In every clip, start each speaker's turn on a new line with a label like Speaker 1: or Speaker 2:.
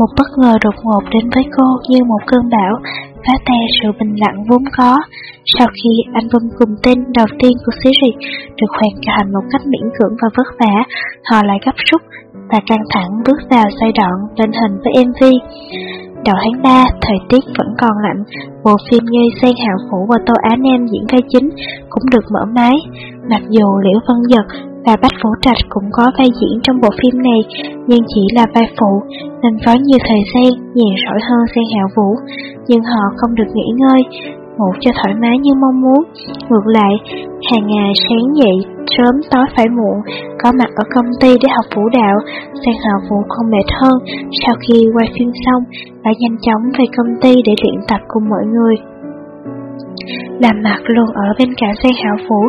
Speaker 1: Một bất ngờ đột ngột đến với cô như một cơn bão, phá tan sự bình lặng vốn có. Sau khi album cùng tên đầu tiên của series được hoàn thành một cách miễn cưỡng và vất vả, họ lại gấp rút và căng thẳng bước vào giai đoạn lên hình với MV. Đầu tháng 3, thời tiết vẫn còn lạnh, bộ phim như Sen Hạo Phủ và Tô Á Nam diễn vai chính cũng được mở máy. Mặc dù Liễu Vân Giật và Bách Vũ Trạch cũng có vai diễn trong bộ phim này, nhưng chỉ là vai phụ nên có nhiều thời gian nhàn rỗi hơn Sen Hạo Vũ, nhưng họ không được nghỉ ngơi, ngủ cho thoải mái như mong muốn. Ngược lại, hàng ngày sáng dậy sớm tối phải muộn, có mặt ở công ty để học vũ đạo, sang Hạo Vũ không mệt hơn sau khi quay phim xong đã nhanh chóng về công ty để luyện tập cùng mọi người. Làm mặt luôn ở bên cạnh xe Hạo Phủ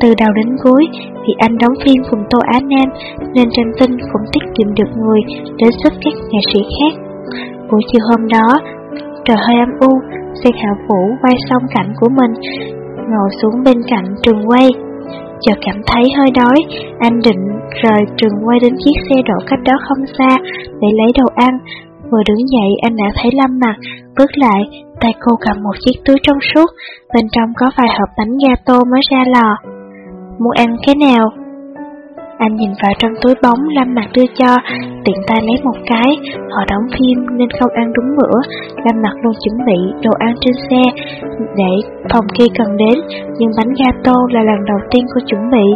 Speaker 1: từ đầu đến cuối vì anh đóng phim cùng Tô Á Nam nên tranh tinh cũng tiết kiệm được người để giúp các nghệ sĩ khác. Buổi chiều hôm đó, trời hơi âm u, xe Hạo Phủ quay xong cảnh của mình, ngồi xuống bên cạnh trường quay. Chợt cảm thấy hơi đói, anh định rời trường quay đến chiếc xe đổ cách đó không xa để lấy đồ ăn. Vừa đứng dậy anh đã thấy Lâm mặt, bước lại, tay cô cầm một chiếc túi trong suốt, bên trong có vài hộp bánh gato mới ra lò. Muốn ăn cái nào? Anh nhìn vào trong túi bóng Lâm mặt đưa cho, tiện tay lấy một cái, họ đóng phim nên không ăn đúng bữa, Lâm mặt luôn chuẩn bị đồ ăn trên xe để phòng khi cần đến, nhưng bánh gato là lần đầu tiên cô chuẩn bị.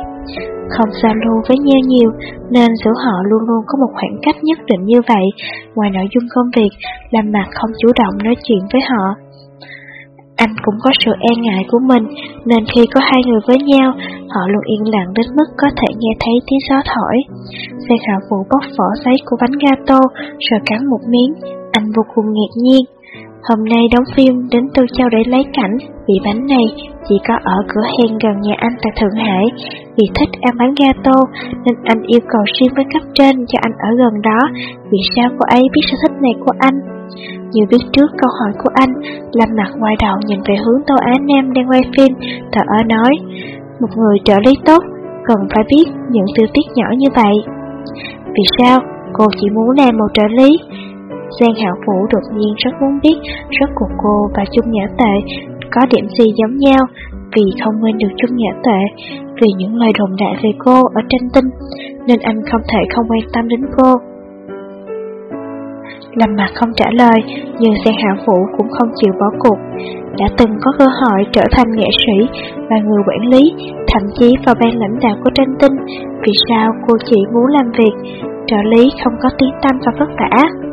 Speaker 1: Không giao lưu với nhau nhiều nên giữa họ luôn luôn có một khoảng cách nhất định như vậy. Ngoài nội dung công việc, làm mặt không chủ động nói chuyện với họ. Anh cũng có sự e ngại của mình, nên khi có hai người với nhau, họ luôn yên lặng đến mức có thể nghe thấy tiếng gió thổi. Xe khảo vụ bóc vỏ giấy của bánh gato, rồi cắn một miếng, anh vô cùng ngạc nhiên. Hôm nay đóng phim đến Tô Châu để lấy cảnh, vì bánh này chỉ có ở cửa hàng gần nhà anh tại Thượng Hải. Vì thích ăn bánh gato nên anh yêu cầu riêng với cấp trên cho anh ở gần đó. Vì sao cô ấy biết sở thích này của anh? Như biết trước câu hỏi của anh, Lâm mặt ngoài đầu nhìn về hướng Tô Á Nam đang quay phim, thở ở nói, một người trợ lý tốt, cần phải biết những tư tiết nhỏ như vậy. Vì sao cô chỉ muốn làm một trợ lý? Giang Hạo Vũ đột nhiên rất muốn biết rốt cuộc cô và Trung Nhã Tệ có điểm gì giống nhau vì không quên được Trung Nhã Tệ, vì những lời đồn đại về cô ở tranh tinh, nên anh không thể không quan tâm đến cô. Lâm mặt không trả lời, nhưng Giang Hạo Vũ cũng không chịu bỏ cuộc. Đã từng có cơ hội trở thành nghệ sĩ và người quản lý, thậm chí vào ban lãnh đạo của tranh tinh. Vì sao cô chỉ muốn làm việc, trợ lý không có tiếng tâm và vất vả?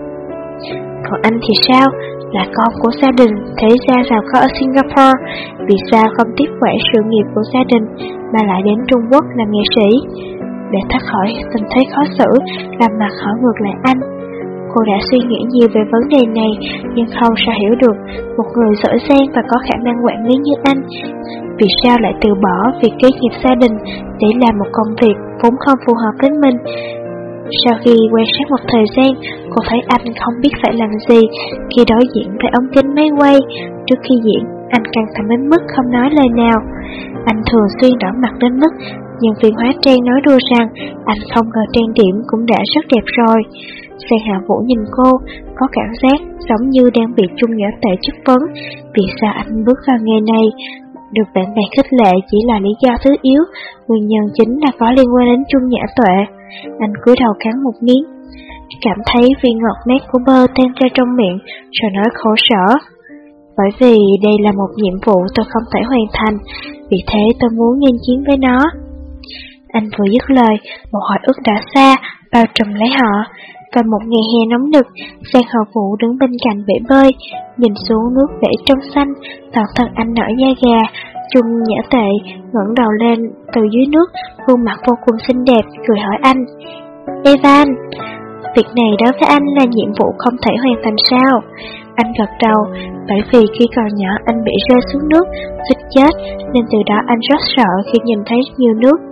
Speaker 1: Còn anh thì sao? Là con của gia đình, thế ra giàu có ở Singapore, vì sao không tiếp quản sự nghiệp của gia đình mà lại đến Trung Quốc làm nghệ sĩ? Để thoát khỏi tình thế khó xử, làm mặt hỏi ngược lại anh. Cô đã suy nghĩ nhiều về vấn đề này, nhưng không sao hiểu được một người giỏi giang và có khả năng quản lý như anh. Vì sao lại từ bỏ việc kế nghiệp gia đình để làm một công việc vốn không phù hợp với mình? Sau khi quan sát một thời gian, cô thấy anh không biết phải làm gì khi đối diện với ống kính máy quay. Trước khi diễn, anh căng thẳng đến mức không nói lời nào. Anh thường xuyên đỏ mặt đến mức nhân viên hóa trang nói đùa rằng anh không ngờ trang điểm cũng đã rất đẹp rồi. Xe Hạ Vũ nhìn cô, có cảm giác giống như đang bị chung nhã tệ chất vấn vì sao anh bước vào nghề này. Được bạn bè khích lệ chỉ là lý do thứ yếu, nguyên nhân chính là có liên quan đến chung nhã tuệ. Anh cúi đầu cắn một miếng, cảm thấy vị ngọt mát của bơ tan ra trong miệng, rồi nói khổ sở. Bởi vì đây là một nhiệm vụ tôi không thể hoàn thành, vì thế tôi muốn nghiên chiến với nó. Anh vừa dứt lời, một hồi ức đã xa, bao trùm lấy họ. và một ngày hè nóng nực, Giang Hậu Vũ đứng bên cạnh bể bơi, nhìn xuống nước bể trong xanh, toàn thân anh nở da gà. Trung nhã tệ, ngẩng đầu lên từ dưới nước, khuôn mặt vô cùng xinh đẹp, cười hỏi anh. Evan, việc này đối với anh là nhiệm vụ không thể hoàn thành sao? Anh gật đầu, bởi vì khi còn nhỏ anh bị rơi xuống nước, suýt chết, nên từ đó anh rất sợ khi nhìn thấy nhiều nước.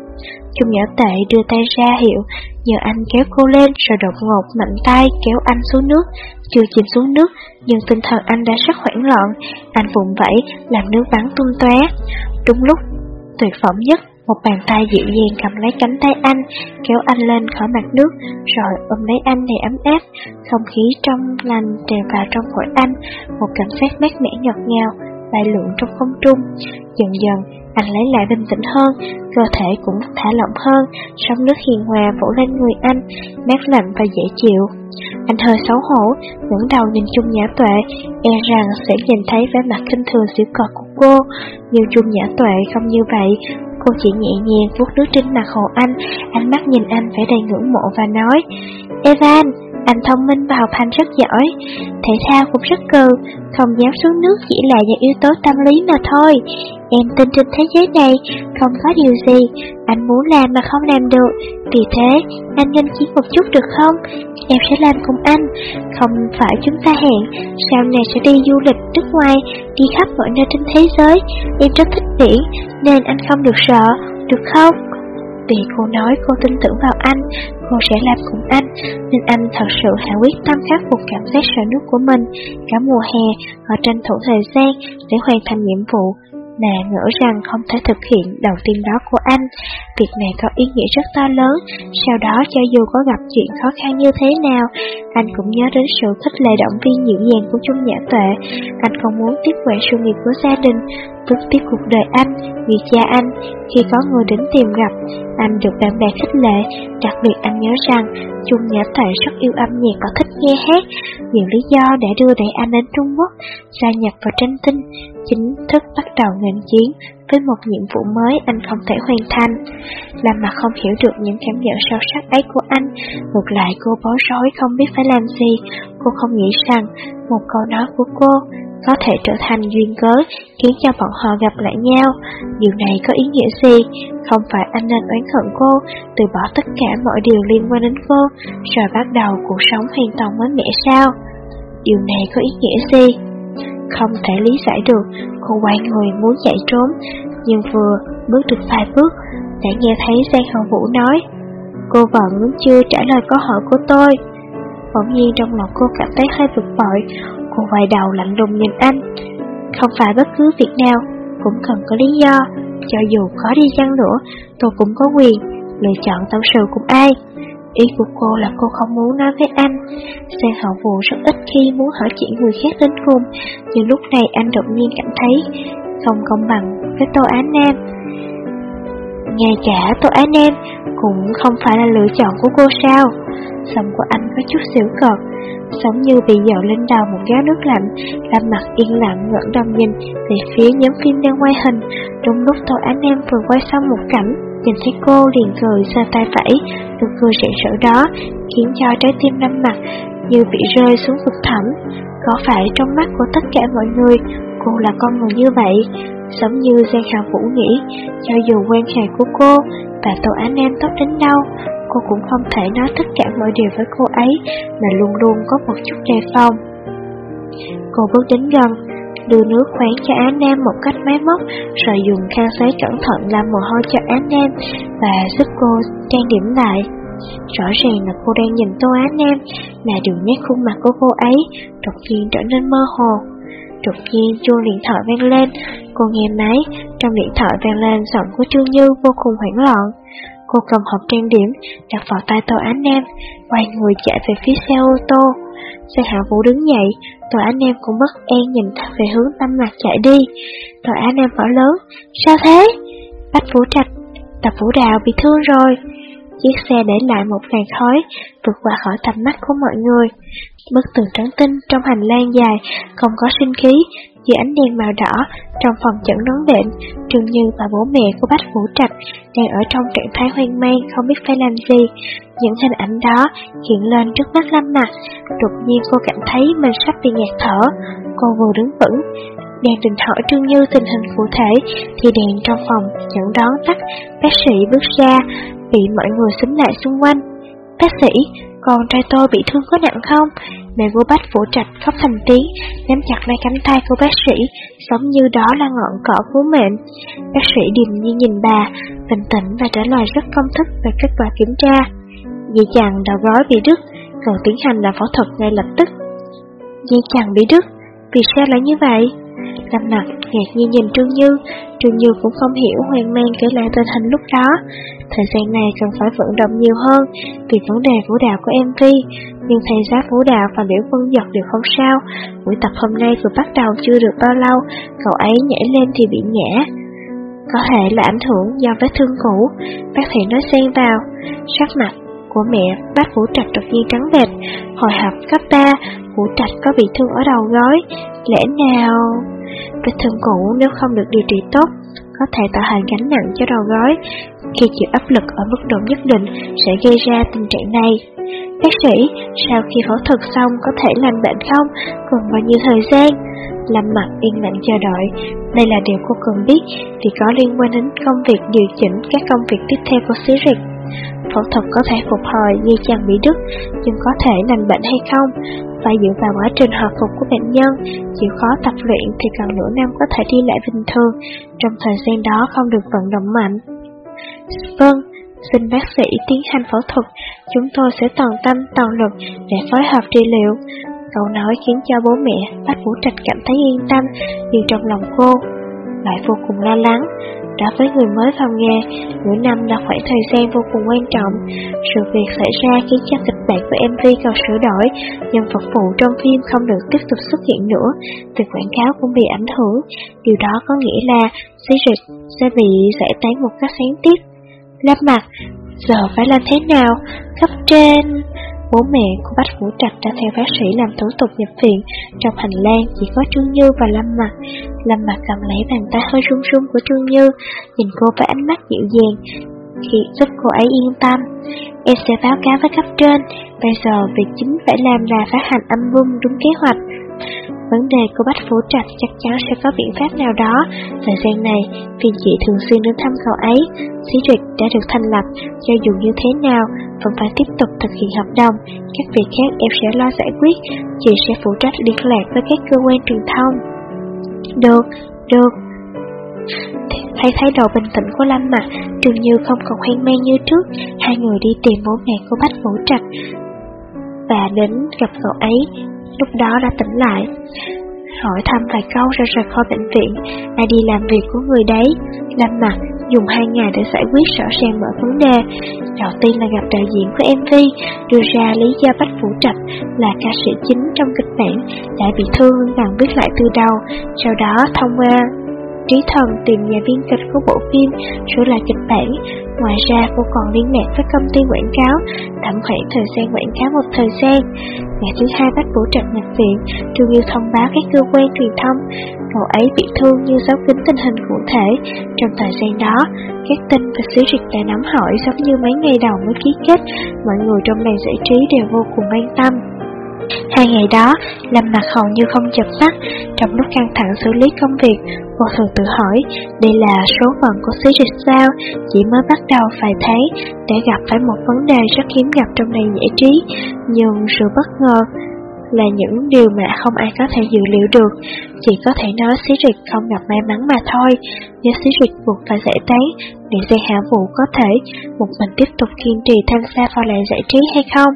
Speaker 1: Trung nhỏ tệ đưa tay ra hiệu, nhờ anh kéo cô lên rồi đột ngột mạnh tay kéo anh xuống nước. Chưa chìm xuống nước, nhưng tinh thần anh đã rất hoảng loạn, anh vùng vẫy, làm nước bắn tung tóe. Đúng lúc tuyệt vọng nhất, một bàn tay dịu dàng cầm lấy cánh tay anh, kéo anh lên khỏi mặt nước, rồi ôm lấy anh đầy ấm áp. Không khí trong lành tràn vào trong phổi anh, một cảm giác mát mẻ ngọt ngào, bay lượn trong không trung. Dần dần, anh lấy lại bình tĩnh hơn, cơ thể cũng thả lỏng hơn, sóng nước hiền hòa vỗ lên người anh, mát lạnh và dễ chịu. Anh hơi xấu hổ, ngẩng đầu nhìn Chung Nhã Tuệ, e rằng sẽ nhìn thấy vẻ mặt kinh thường xỉu cợt của cô, nhưng Chung Nhã Tuệ không như vậy, Cô chỉ nhẹ nhàng vuốt nước trên mặt hồ anh, ánh mắt nhìn anh vẻ đầy ngưỡng mộ và nói, Evan, anh thông minh và học hành rất giỏi, thể thao cũng rất cừ, không dám xuống nước chỉ là do yếu tố tâm lý mà thôi. Em tin trên thế giới này không có điều gì anh muốn làm mà không làm được, vì thế anh nhanh chiến một chút được không? Em sẽ làm cùng anh, không phải chúng ta hẹn, sau này sẽ đi du lịch nước ngoài, đi khắp mọi nơi trên thế giới. Em rất thích biển, nên anh không được sợ, được không? Vì cô nói cô tin tưởng vào anh, cô sẽ làm cùng anh, nên anh thật sự hạ quyết tâm khắc phục cảm giác sợ nước của mình. Cả mùa hè, họ tranh thủ thời gian để hoàn thành nhiệm vụ, mà ngỡ rằng không thể thực hiện đầu tiên đó của anh. Việc này có ý nghĩa rất to lớn, sau đó cho dù có gặp chuyện khó khăn như thế nào, anh cũng nhớ đến sự khích lệ động viên dịu dàng của Trung Nhã Tuệ. Anh không muốn tiếp quản sự nghiệp của gia đình, bước tiếp cuộc đời anh, vì cha anh, khi có người đến tìm gặp, anh được bạn bè khích lệ, đặc biệt anh nhớ rằng Trung Nhã Tuệ rất yêu âm nhạc và thích nghe hát, nhiều lý do đã đưa đẩy anh đến Trung Quốc, gia nhập vào tranh tinh, chính thức bắt đầu ngành chiến với một nhiệm vụ mới anh không thể hoàn thành. Làm mà không hiểu được những cảm nhận sâu sắc ấy của anh, ngược lại cô bối rối không biết phải làm gì. Cô không nghĩ rằng một câu nói của cô có thể trở thành duyên cớ khiến cho bọn họ gặp lại nhau. Điều này có ý nghĩa gì? Không phải anh nên oán hận cô, từ bỏ tất cả mọi điều liên quan đến cô, rồi bắt đầu cuộc sống hoàn toàn mới mẻ sao? Điều này có ý nghĩa gì? Không thể lý giải được, cô quay người muốn chạy trốn, nhưng vừa bước được vài bước, đã nghe thấy Giang Hậu Vũ nói, cô vẫn chưa trả lời câu hỏi của tôi. Bỗng nhiên trong lòng cô cảm thấy hơi bực bội, cô quay đầu lạnh lùng nhìn anh. Không phải bất cứ việc nào cũng cần có lý do, cho dù khó đi chăng nữa, tôi cũng có quyền lựa chọn tâm sự cùng ai. Ý của cô là cô không muốn nói với anh. Sang hậu vụ rất ít khi muốn hỏi chuyện người khác đến cùng, nhưng lúc này anh đột nhiên cảm thấy không công bằng với Tô Á Nam. Ngay cả Tô Á Nam cũng không phải là lựa chọn của cô sao? Giọng của anh có chút xỉu cợt, giống như bị dội lên đầu một gáo nước lạnh, làm mặt yên lặng ngẩng đầu nhìn về phía nhóm phim đang quay hình. Trong lúc thôi anh em vừa quay xong một cảnh, nhìn thấy cô liền cười xa tay vẫy, nụ cười rạng rỡ đó khiến cho trái tim năm mặt như bị rơi xuống vực thẳm. Có phải trong mắt của tất cả mọi người, cô là con người như vậy? Giống như Giang hào Vũ nghĩ, cho dù quan hệ của cô và Tô Á Nam tốt đến đâu, cô cũng không thể nói tất cả mọi điều với cô ấy, mà luôn luôn có một chút đề phòng. Cô bước đến gần, đưa nước khoáng cho Á Nam một cách máy móc, rồi dùng khăn giấy cẩn thận làm mồ hôi cho Á Nam và giúp cô trang điểm lại. Rõ ràng là cô đang nhìn Tô Á Nam, mà đường nét khuôn mặt của cô ấy đột nhiên trở nên mơ hồ. Đột nhiên chuông điện thoại vang lên, cô nghe máy, trong điện thoại vang lên giọng của Trương Như vô cùng hoảng loạn. Cô cầm hộp trang điểm, đặt vào tay Tô anh Nam, quay người chạy về phía xe ô tô. Xe hạ vũ đứng dậy, Tô anh Nam cũng bất an nhìn về hướng tâm mặt chạy đi. Tô anh Nam bảo lớn, sao thế? Bách Vũ Trạch, tập Vũ Đào bị thương rồi. Chiếc xe để lại một làn khói, vượt qua khỏi tầm mắt của mọi người. Bức tường trắng tinh trong hành lang dài, không có sinh khí, dưới ánh đèn màu đỏ, trong phòng chẩn đoán bệnh, Trương Như và bố mẹ của Bách Vũ Trạch đang ở trong trạng thái hoang mang không biết phải làm gì. Những hình ảnh đó hiện lên trước mắt Lâm Mặt, đột nhiên cô cảm thấy mình sắp bị ngạt thở. Cô vừa đứng vững, đang định hỏi Trương Như tình hình cụ thể, thì đèn trong phòng chẩn đoán tắt, bác sĩ bước ra, bị mọi người xúm lại xung quanh. Bác sĩ, con trai tôi bị thương có nặng không? Mẹ của bác phủ Trạch khóc thành tiếng, nắm chặt lấy cánh tay của bác sĩ, giống như đó là ngọn cỏ cứu mệnh. Bác sĩ điềm nhiên nhìn bà, bình tĩnh và trả lời rất công thức về kết quả kiểm tra. dì chàng đầu gói bị đứt, cần tiến hành là phẫu thuật ngay lập tức. dì chàng bị đứt, vì sao lại như vậy? Lâm mặt ngạc nhiên nhìn Trương Như, Trương Như cũng không hiểu hoang mang kể lại tình hình lúc đó. Thời gian này cần phải vận động nhiều hơn vì vấn đề vũ đạo của MV, nhưng thầy giáo vũ đạo và biểu Vân Giật đều không sao. Buổi tập hôm nay vừa bắt đầu chưa được bao lâu, cậu ấy nhảy lên thì bị ngã. Có thể là ảnh hưởng do vết thương cũ, bác sĩ nói xen vào, sắc mặt của mẹ bác Vũ Trạch đột nhiên trắng bệch, hồi hộp cấp 3, Vũ Trạch có bị thương ở đầu gối, lẽ nào... Vết thương cũ nếu không được điều trị tốt, có thể tạo thành gánh nặng cho đầu gối. Khi chịu áp lực ở mức độ nhất định sẽ gây ra tình trạng này. Bác sĩ, sau khi phẫu thuật xong có thể lành bệnh không? Cần bao nhiêu thời gian? Lâm mặt yên lặng chờ đợi. Đây là điều cô cần biết vì có liên quan đến công việc điều chỉnh các công việc tiếp theo của Siric. Phẫu thuật có thể phục hồi dây chằng bị đứt, nhưng có thể lành bệnh hay không, phải dựa vào quá trình hồi phục của bệnh nhân. Chịu khó tập luyện thì cần nửa năm có thể đi lại bình thường, trong thời gian đó không được vận động mạnh. Vâng, xin bác sĩ tiến hành phẫu thuật, chúng tôi sẽ toàn tâm toàn lực để phối hợp trị liệu. Cậu nói khiến cho bố mẹ, bác Vũ Trạch cảm thấy yên tâm, nhưng trong lòng cô lại vô cùng lo lắng. Đối với người mới vào nghề, nửa năm là khoảng thời gian vô cùng quan trọng. Sự việc xảy ra khiến cho kịch bản của MV cần sửa đổi, nhân vật phụ trong phim không được tiếp tục xuất hiện nữa, việc quảng cáo cũng bị ảnh hưởng. Điều đó có nghĩa là series sẽ bị giải tán một cách sáng tiếp. Lắp mặt, giờ phải làm thế nào? Cấp trên... Bố mẹ của Bách Vũ Trạch đã theo bác sĩ làm thủ tục nhập viện. Trong hành lang chỉ có Trương Như và Lâm Mặt. Lâm Mặt cầm lấy bàn tay hơi run run của Trương Như, nhìn cô với ánh mắt dịu dàng, khi giúp cô ấy yên tâm. Em sẽ báo cáo với cấp trên, bây giờ việc chính phải làm là phát hành âm vung đúng kế hoạch. Vấn đề của Bách Phú Trạch chắc chắn sẽ có biện pháp nào đó. Thời gian này, phiền chị thường xuyên đến thăm cậu ấy. Xí trịch đã được thành lập, cho dù như thế nào, vẫn phải tiếp tục thực hiện hợp đồng. Các việc khác em sẽ lo giải quyết, chị sẽ phụ trách liên lạc với các cơ quan truyền thông. Được, được. Thấy thái độ bình tĩnh của Lâm Mặt, Trường Như không còn hoang mang như trước, hai người đi tìm bố mẹ của Bách Vũ Trạch và đến gặp cậu ấy lúc đó đã tỉnh lại. Hỏi thăm vài câu rồi rời khỏi bệnh viện, ai đi làm việc của người đấy. làm mặt dùng hai ngày để giải quyết rõ ràng mọi vấn đề. Đầu tiên là gặp đạo diễn của MV, đưa ra lý do Bách Vũ Trạch là ca sĩ chính trong kịch bản đã bị thương cần biết lại từ đầu, sau đó thông qua Trí Thần tìm nhà biên kịch của bộ phim sửa lại kịch bản. Ngoài ra cô còn liên lạc với công ty quảng cáo, tạm khoảng thời gian quảng cáo một thời gian. Ngày thứ hai bác Vũ Trạch nhập viện, Trương Yêu thông báo các cơ quan truyền thông, cậu ấy bị thương như giấu kính tình hình cụ thể. Trong thời gian đó, các tin và xứ dịch đã nắm hỏi giống như mấy ngày đầu mới ký kết, mọi người trong làng giải trí đều vô cùng an tâm. Hai ngày đó, Lâm mặt hầu như không chập mắt, trong lúc căng thẳng xử lý công việc, cô thường tự hỏi, đây là số phận của xí dịch sao, chỉ mới bắt đầu vài tháng, để gặp phải một vấn đề rất hiếm gặp trong nền giải trí, nhưng sự bất ngờ là những điều mà không ai có thể dự liệu được. Chỉ có thể nói xí rịch không gặp may mắn mà thôi. Nếu xí rịch buộc phải giải tán, liệu Giang Hạ Vũ có thể một mình tiếp tục kiên trì tham gia vào làng giải trí hay không?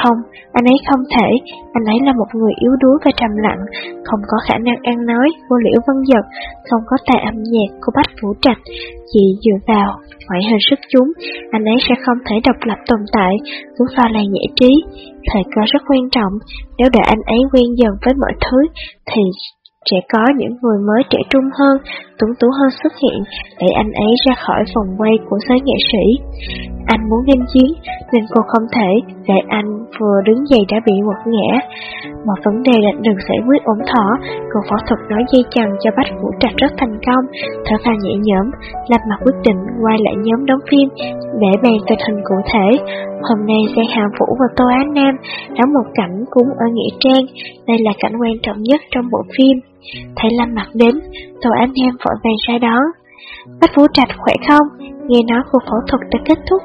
Speaker 1: Không, anh ấy không thể, anh ấy là một người yếu đuối và trầm lặng, không có khả năng ăn nói, vô liễu vân giật, không có tài âm nhạc của Bách Vũ Trạch. Chỉ dựa vào ngoại hình sức chúng, anh ấy sẽ không thể độc lập tồn tại, cứ vào làng giải trí. Thời cơ rất quan trọng, nếu để anh ấy quen dần với mọi thứ, thì sẽ có những người mới trẻ trung hơn, tuấn tú hơn xuất hiện, để anh ấy ra khỏi vòng quay của giới nghệ sĩ. Anh muốn ganh chiến, nên cô không thể để anh vừa đứng dậy đã bị quật ngã. Một vấn đề đã được giải quyết ổn thỏa, cô phẫu thuật nói dây chằng cho Bách Vũ Trạch rất thành công, thở phào nhẹ nhõm, lập mặt quyết định quay lại nhóm đóng phim để bàn tình hình cụ thể. Hôm nay Giang hàm Vũ và Tô Á Nam đóng một cảnh cúng ở Nghĩa Trang, đây là cảnh quan trọng nhất trong bộ phim. Thấy Lâm mặt đến, Tô Á Nam vội vàng ra đón. Bách Vũ Trạch khỏe không? nghe nói cuộc phẫu thuật đã kết thúc.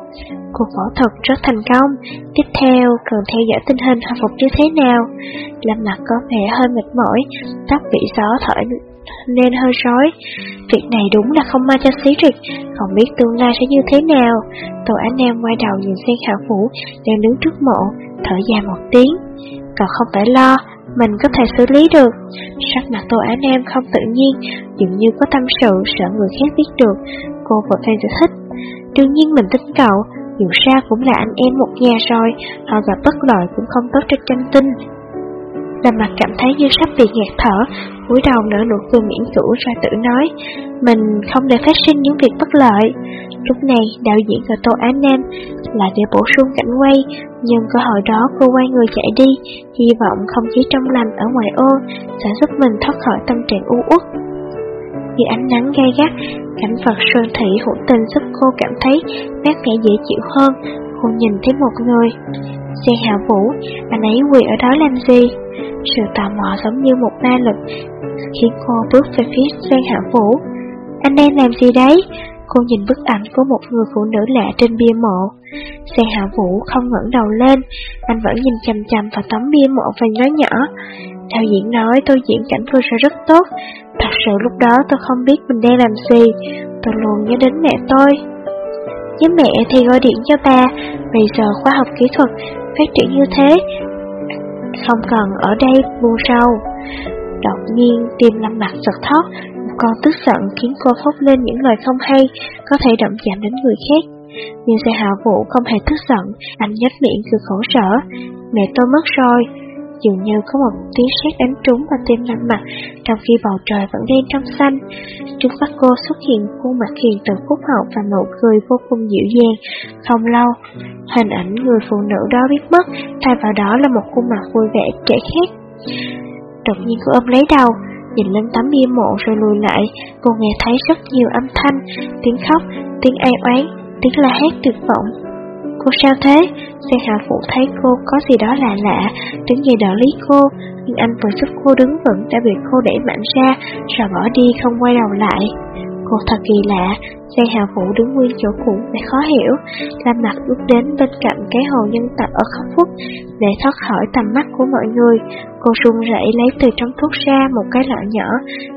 Speaker 1: Cuộc phẫu thuật rất thành công, tiếp theo cần theo dõi tình hình hồi phục như thế nào. Lâm mặt có vẻ hơi mệt mỏi, tóc bị gió thổi nên hơi rối. Việc này đúng là không may cho xí rịch, không biết tương lai sẽ như thế nào. Tô Ánh Nam quay đầu nhìn sang khảo vũ đang đứng trước mộ, thở dài một tiếng. Cậu không phải lo, mình có thể xử lý được. Sắc mặt Tô Á Nam không tự nhiên, dường như có tâm sự, sợ người khác biết được. Cô vội vàng giải thích. Đương nhiên mình tin cậu, dù sao cũng là anh em một nhà rồi, họ gặp bất lợi cũng không tốt cho tranh tinh. Làm mặt cảm thấy như sắp bị nghẹt thở, cúi đầu nở nụ cười miễn cưỡng ra tự nói, mình không để phát sinh những việc bất lợi. Lúc này, đạo diễn gọi Tô Á Nam lại để bổ sung cảnh quay, nhưng cơ hội đó cô quay người chạy đi, hy vọng không khí trong lành ở ngoài ô sẽ giúp mình thoát khỏi tâm trạng u uất. Vì ánh nắng gay gắt, cảnh vật sơn thị hữu tình giúp cô cảm thấy mát mẻ dễ chịu hơn. Cô nhìn thấy một người xe Hạ Vũ, anh ấy quỳ ở đó làm gì? Sự tò mò giống như một ma lực khiến cô bước về phía Giang Hạ Vũ. Anh đang làm gì đấy? Cô nhìn bức ảnh của một người phụ nữ lạ trên bia mộ. xe Hạ Vũ không ngẩng đầu lên, anh vẫn nhìn chằm chằm vào tấm bia mộ và nói nhỏ. Đạo diễn nói tôi diễn cảnh vừa rồi rất tốt, thật sự lúc đó tôi không biết mình đang làm gì, tôi luôn nhớ đến mẹ tôi. Với mẹ thì gọi điện cho ba, bây giờ khoa học kỹ thuật phát triển như thế, không cần ở đây buông sâu. Đột nhiên tim lâm mặt giật thót, một con tức giận khiến cô phốc lên những lời không hay, có thể động chạm đến người khác. Nhưng xe hạ vũ không hề tức giận, anh nhếch miệng cười khổ sở. Mẹ tôi mất rồi, dường như có một tiếng sét đánh trúng vào tim lâm mặt, trong khi bầu trời vẫn đen trong xanh. Trước mắt cô xuất hiện khuôn mặt hiền từ phúc hậu và nụ cười vô cùng dịu dàng. Không lâu, hình ảnh người phụ nữ đó biết mất, thay vào đó là một khuôn mặt vui vẻ trẻ khác. Đột nhiên cô ôm lấy đầu, nhìn lên tấm bia mộ rồi lùi lại, cô nghe thấy rất nhiều âm thanh, tiếng khóc, tiếng ai oán, tiếng la hét tuyệt vọng. Cô sao thế? Xe hạ phụ thấy cô có gì đó lạ lạ, đứng dậy đỡ lý cô, nhưng anh vừa giúp cô đứng vững đã bị cô đẩy mạnh ra, rồi bỏ đi không quay đầu lại. Cô thật kỳ lạ, xe hào phụ đứng nguyên chỗ cũ để khó hiểu, Lam mặt bước đến bên cạnh cái hồ nhân tạo ở khóc phút để thoát khỏi tầm mắt của mọi người. Cô run rẩy lấy từ trong thuốc ra một cái lọ nhỏ,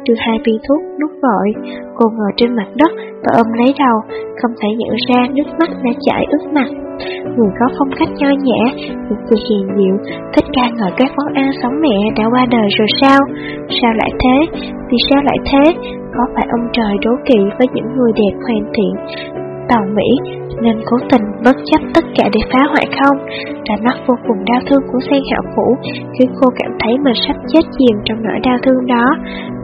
Speaker 1: đưa hai viên thuốc nút vội. Cô ngồi trên mặt đất và ôm lấy đầu, không thể nhận ra nước mắt đã chảy ướt mặt. Người có phong cách nho nhã, nụ người hiền diệu thích ca ngợi các món ăn sống mẹ đã qua đời rồi sao? Sao lại thế? Vì sao lại thế? Có phải ông trời đố kỵ với những người đẹp hoàn thiện, tàu Mỹ nên cố tình bất chấp tất cả để phá hoại không? Ra mắt vô cùng đau thương của Sen Hạo Phủ khiến cô cảm thấy mình sắp chết chìm trong nỗi đau thương đó.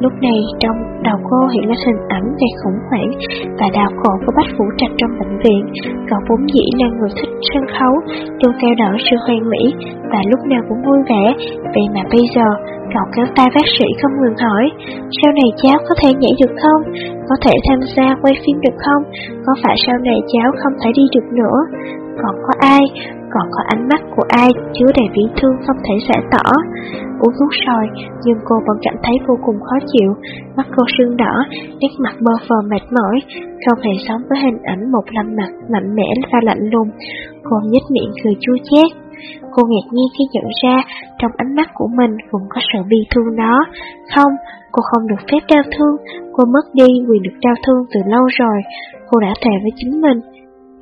Speaker 1: Lúc này trong đầu cô hiện lên hình ảnh về khủng hoảng và đau khổ của Bách Vũ Trạch trong bệnh viện. Cậu vốn dĩ là người thích sân khấu, luôn theo đỡ sự hoàn mỹ và lúc nào cũng vui vẻ. Vậy mà bây giờ cậu kéo tay bác sĩ không ngừng hỏi, sau này cháu có thể nhảy được không? Có thể tham gia quay phim được không? Có phải sau này cháu không phải đi được nữa? Còn có ai? Còn có ánh mắt của ai chứa đầy vĩ thương không thể giải tỏ? Uống thuốc rồi, nhưng cô vẫn cảm thấy vô cùng khó chịu. Mắt cô sưng đỏ, nét mặt mơ phờ mệt mỏi, không hề sống với hình ảnh một lâm mặt mạnh mẽ và lạnh lùng. Cô nhếch miệng cười chua chát. Cô ngạc nhiên khi nhận ra trong ánh mắt của mình cũng có sự bi thương đó. Không, cô không được phép đau thương, cô mất đi quyền được đau thương từ lâu rồi. Cô đã thề với chính mình,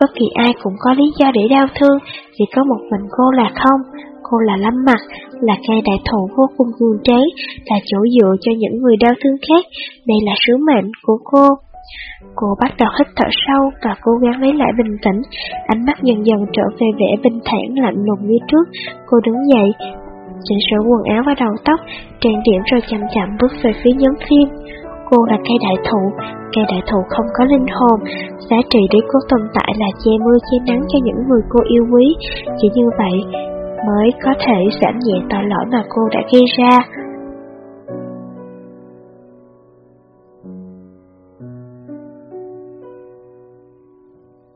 Speaker 1: bất kỳ ai cũng có lý do để đau thương, chỉ có một mình cô là không. Cô là lâm mặt, là cây đại thụ vô cùng cường tráng, là chỗ dựa cho những người đau thương khác. Đây là sứ mệnh của cô. Cô bắt đầu hít thở sâu và cố gắng lấy lại bình tĩnh, ánh mắt dần dần trở về vẻ bình thản lạnh lùng như trước. Cô đứng dậy, chỉnh sửa quần áo và đầu tóc, trang điểm rồi chậm chậm bước về phía nhóm phim. Cô là cây đại thụ, cây đại thụ không có linh hồn, giá trị để cô tồn tại là che mưa che nắng cho những người cô yêu quý. Chỉ như vậy mới có thể giảm nhẹ tội lỗi mà cô đã gây ra.